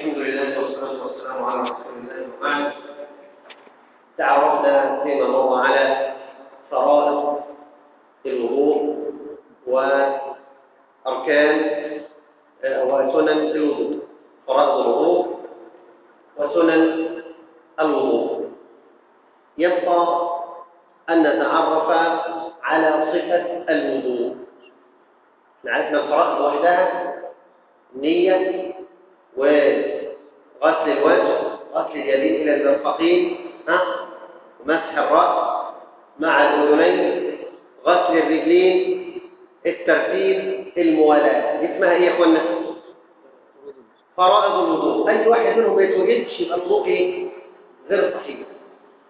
الحمد لله والصلاة والسلام على رسول الله وبعد. تعرفنا فيما مضى على فرائض الوضوء وأركان وسنن الوضوء. فرائض الوضوء وسنن الوضوء. يبقى أن نتعرف على صفة الوضوء. عرفنا الفرائض وحدها نية وغسل الوجه غسل اليدين إلى المرفقين ها ومسح الرأس مع الأذنين غسل الرجلين الترتيب الموالاة اسمها إيه يا اخوانا؟ فرائض الوضوء أي واحد منهم ما يتوجدش يبقى الوضوء إيه؟ غير صحيح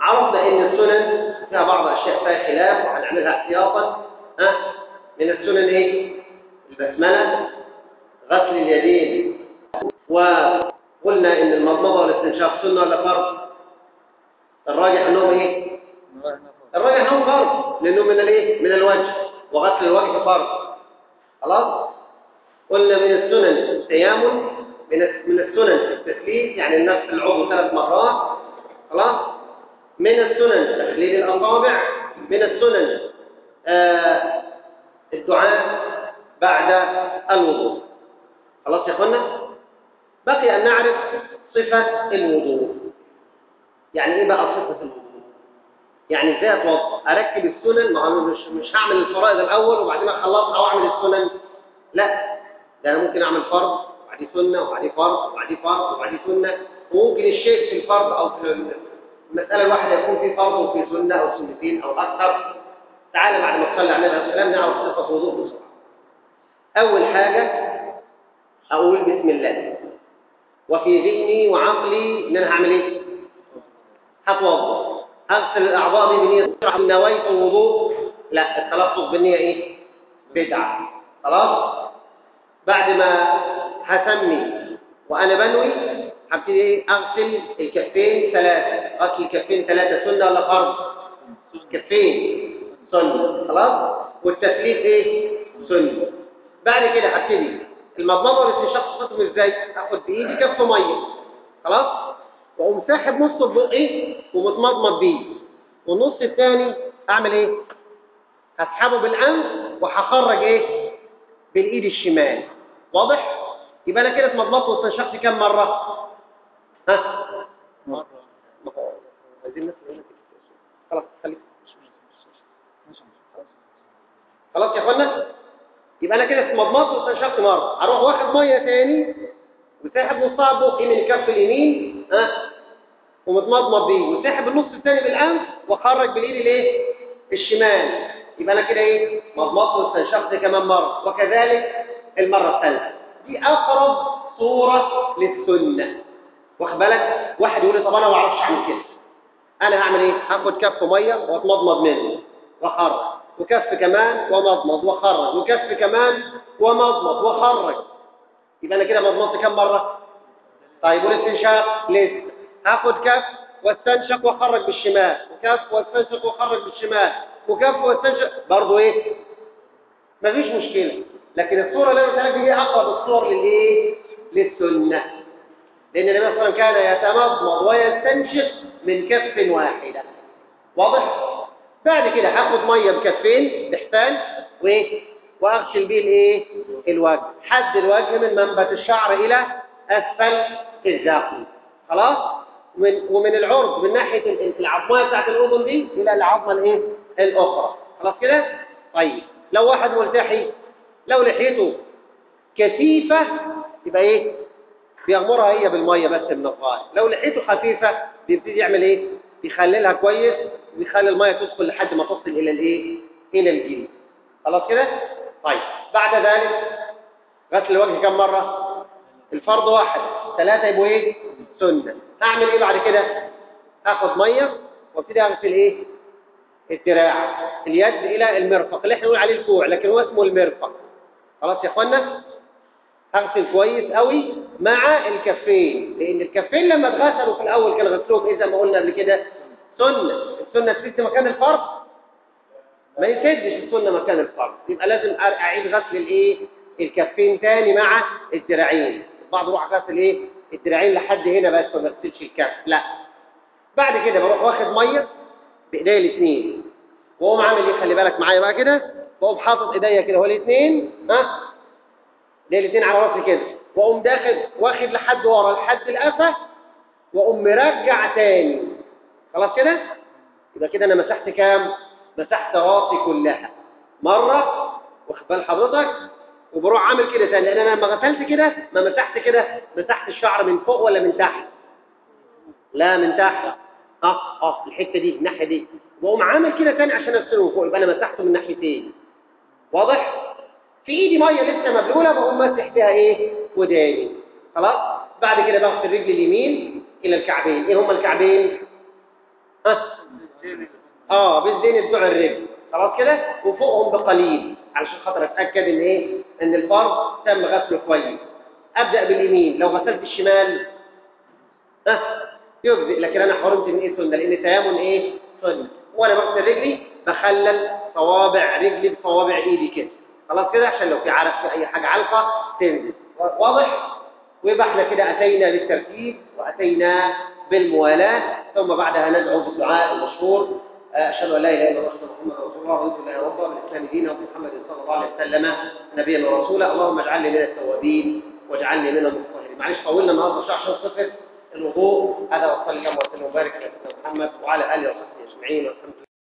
عرفنا إن السنن فيها بعض الأشياء فيها خلاف وهنعملها احتياطا ها من السنن إيه؟ البسملة غسل اليدين وقلنا إن المضمضة والاستنشاق سنة ولا فرض؟ الراجح إنهم إيه؟ الراجح إنهم فرض لانهم من الإيه؟ من الوجه وغسل الوجه فرض. خلاص؟ قلنا من السنن التيامن من من السنن التثليث يعني النفس العضو ثلاث مرات. خلاص؟ من السنن تخليل الأصابع من السنن آه الدعاء بعد الوضوء. خلاص يا إخوانا؟ بقي أن نعرف صفة الوضوء. يعني إيه بقى صفة الوضوء؟ يعني إزاي أتوضأ؟ أركب السنن؟ ما مش مش هعمل الفرائض الأول وبعدين اخلصها أو أعمل السنن. لا. ده أنا ممكن أعمل فرض وبعدين سنة وبعدين فرض وبعدين فرض وبعدين سنة. وممكن الشيء في الفرض أو في المسألة الواحدة يكون في فرض وفي سنة أو سنتين أو أكثر. تعالى بعد ما تصلي عليه السلام نعرف صفة وضوء بسرعة. أول حاجة أقول بسم الله. وفي ذهني وعقلي إن أنا هعمل إيه؟ هتوضأ. اغسل الأعضاء دي بنية نويت الوضوء؟ لا التلفظ بالنية إيه؟ بدعة. خلاص؟ بعد ما هسمي وأنا بنوي هبتدي إيه أغسل الكفين ثلاثة. غسل الكفين ثلاثة. سنة ولا فرض؟ كفين. سنة. خلاص؟ والتثليث إيه؟ سنة. بعد كده هبتدي المضمضة والاستنشاق صفتهم إزاي؟ آخد بإيدي كف مية. خلاص؟ وأقوم ساحب نص بقي ومتمضمض بيه. والنص الثاني أعمل إيه؟ هسحبه بالأنف وهخرج إيه؟ بالإيد الشمال. واضح؟ يبقى أنا كده اتمضمضت واستنشقت كام مرة؟ ها؟ مره عايزين الناس هنا خلاص خليك. خلاص يا أخوانا؟ يبقى أنا كده اتمضمضت واستنشقت مرة. هروح واخد مية ثاني وساحب نصها بقي من الكف اليمين ها؟ ومتمضمض بيه وساحب النص الثاني بالأنف وأخرج بالايد الايه الشمال. يبقى أنا كده إيه؟ مضمضت واستنشقت كمان مرة. وكذلك المرة الثالثة. دي أقرب صورة للسنة. واخد بالك؟ واحد يقول لي طب أنا ما أعرفش أعمل كده. أنا هعمل إيه؟ هاخد كف مية وأتمضمض منه. وأخرج. وكف كمان ومضمض وخرج. وكف كمان ومضمض وخرج. يبقى أنا كده مضمضت كم مرة؟ طيب والاستنشاق؟ لسه. هاخد كف واستنشق واخرج بالشمال. وكف واستنشق واخرج بالشمال. وكف واستنشق. برضه إيه؟ مفيش مشكلة. لكن الصورة اللي أنا قلت لك دي اقرب الصور للإيه؟ للسنة. لأن النبي صلى الله عليه وسلم كان يتمضمض ويستنشق من كف واحدة. واضح؟ بعد كده هاخد مية بكفين بحفان وايه وأغسل بيه الإيه؟ الوجه. حد الوجه من منبت الشعر إلى أسفل الذقن خلاص؟ ومن ومن العرض من ناحية العظمه بتاعت الأذن دي إلى العظمة الإيه؟ الأخرى. خلاص كده؟ طيب. لو واحد ملتحي لو لحيته كثيفة يبقى إيه؟ بيغمرها هي بالمية بس من لو لحيته خفيفة بيبتدي يعمل إيه؟ يخللها كويس ويخلي الميه تدخل لحد ما تصل إلى الإيه؟ إلى الجلد. خلاص كده؟ طيب. بعد ذلك غسل الوجه كم مرة؟ الفرض واحد. ثلاثة يبقوا إيه؟ سنة. أعمل إيه بعد كده؟ اخد مية وأبتدي أغسل إيه؟ الذراع اليد إلى المرفق. اللي إحنا بنقول عليه الكوع لكن هو اسمه المرفق. خلاص يا إخوانا؟ أغسل كويس قوي مع الكفين. لأن الكفين لما اتغسلوا في الأول كان غسلهم إيه زي ما قلنا قبل كده؟ سنة. السنة تسد مكان الفرض؟ ما يسدش السنة مكان الفرض. يبقى لازم أعيد غسل الإيه؟ الكفين تاني مع الذراعين بعض روح غسل إيه؟ الدراعين لحد هنا بس ما بغسلش الكف. لا. بعد كده بروح واخد مية بإيديا الاثنين وأقوم عامل إيه؟ خلي بالك معايا بقى كده. واقوم حاطط إيديا كده هو الاثنين ها؟ إيديا الاثنين على راسي كده. وأقوم داخل واخد لحد ورا لحد القفا. وأقوم مرجع تاني. خلاص كده؟ يبقى كده أنا مسحت كام؟ مسحت راسي كلها مرة واخد بال حضرتك وبروح عامل كده تاني. لأن أنا لما غسلت كده ما مسحت كده مسحت الشعر من فوق ولا من تحت؟ لا من تحت. آه آه الحتة دي الناحية دي. وأقوم عامل كده تاني عشان أغسله من فوق. يبقى أنا مسحته من ناحيتين واضح؟ في إيدي مية لسه مبلولة بقوم ماسح بيها إيه؟ وداني. خلاص؟ بعد كده بغسل رجلي اليمين إلى الكعبين. إيه هما الكعبين؟ ها آه بالزين بتوع الرجل خلاص كده؟ وفوقهم بقليل. علشان خاطر أتأكد إن إيه؟ إن الفرد تم غسله كويس. أبدأ باليمين. لو غسلت الشمال ها يجزئ. لكن أنا حرمت من إيه؟ سنة. لأن تيامن إيه؟ سنة. وأنا بغسل رجلي بخلل صوابع رجلي بصوابع إيدي كده. خلاص كده؟ عشان لو في عرق في أي حاجة علقه تنزل. واضح؟ ويبقى إحنا كده اتينا للترتيب واتينا بالموالاه ثم بعدها ندعو بالدعاء المشهور اشهد ان لا اله الا الله محمد رسول الله رضيت بالله ربا بالاسلام دينا وبمحمد صلى الله عليه وسلم نبيا ورسولا اللهم اجعلني من التوابين واجعلني من المطهرين معلش طولنا النهارده شوية عشان صفه الوضوء هذا وصلى الله وسلم وبارك على سيدنا محمد وعلى اله وصحبه اجمعين والحمد